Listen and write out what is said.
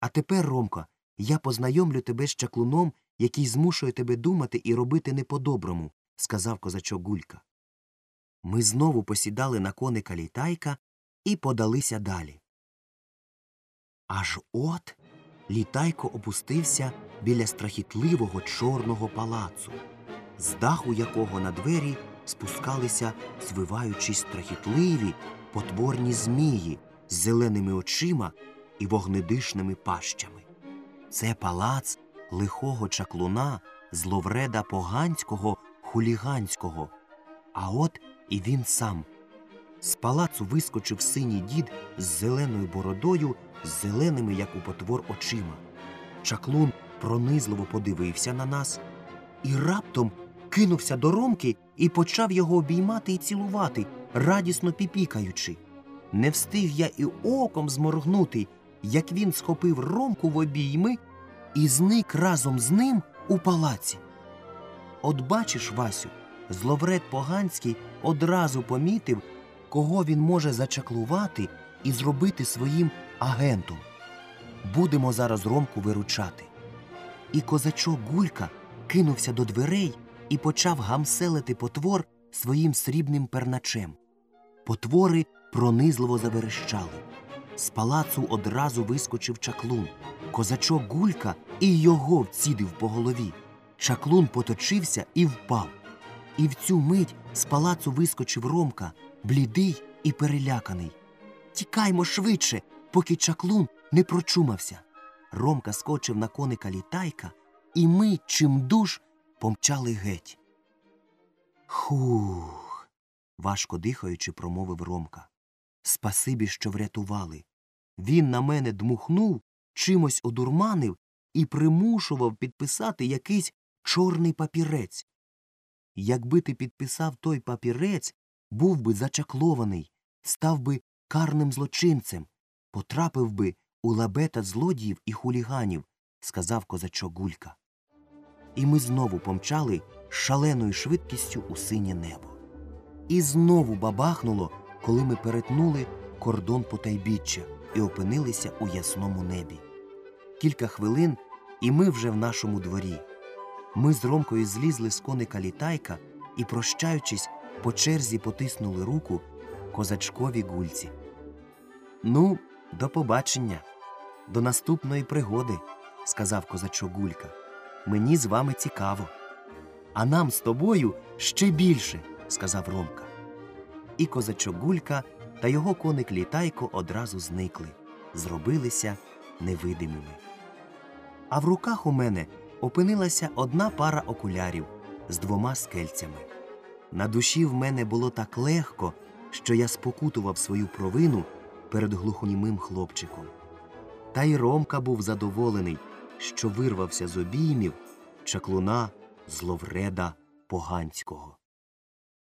А тепер, Ромко, я познайомлю тебе з чаклуном, який змушує тебе думати і робити не по-доброму, сказав козачок Гулька. Ми знову посідали на коника літайка і подалися далі. Аж от літайко опустився біля страхітливого чорного палацу, з даху якого на двері спускалися, звиваючись страхітливі, потворні змії з зеленими очима і вогнедишними пащами. Це палац лихого чаклуна, зловреда поганського, хуліганського. А от і він сам. З палацу вискочив синій дід з зеленою бородою, з зеленими, як у потвор, очима. Чаклун пронизливо подивився на нас і раптом кинувся до Ромки і почав його обіймати і цілувати, радісно піпікаючи. Не встиг я і оком зморгнути, як він схопив Ромку в обійми і зник разом з ним у палаці. От бачиш, Васю, зловред поганський одразу помітив, кого він може зачаклувати і зробити своїм агентом. Будемо зараз Ромку виручати. І козачок Гулька кинувся до дверей і почав гамселити потвор своїм срібним перначем. Потвори пронизливо заверещали. З палацу одразу вискочив чаклун. Козачок Гулька і його вцідив по голові. Чаклун поточився і впав. І в цю мить з палацу вискочив Ромка, блідий і переляканий. Тікаймо швидше, поки чаклун не прочумався. Ромка скочив на коника літайка, і ми, чим душ, помчали геть. Хух. важко дихаючи, промовив Ромка. Спасибі, що врятували. Він на мене дмухнув, чимось одурманив і примушував підписати якийсь чорний папірець. Якби ти підписав той папірець, був би зачаклований, став би карним злочинцем, потрапив би у лабета злодіїв і хуліганів, сказав козачок Гулька. І ми знову помчали шаленою швидкістю у синє небо. І знову бабахнуло, коли ми перетнули кордон потайбіччя і опинилися у ясному небі. Кілька хвилин, і ми вже в нашому дворі. Ми з Ромкою злізли з коника літайка і, прощаючись, по черзі потиснули руку козачкові гульці. Ну, до побачення, до наступної пригоди, сказав козачок Гулька. Мені з вами цікаво. А нам з тобою ще більше, сказав Ромка. І козачок Гулька та його коник літайко одразу зникли, зробилися невидимими. А в руках у мене опинилася одна пара окулярів з двома скельцями. На душі в мене було так легко, що я спокутував свою провину перед глухонімим хлопчиком. Та й Ромка був задоволений, що вирвався з обіймів чаклуна зловреда поганського.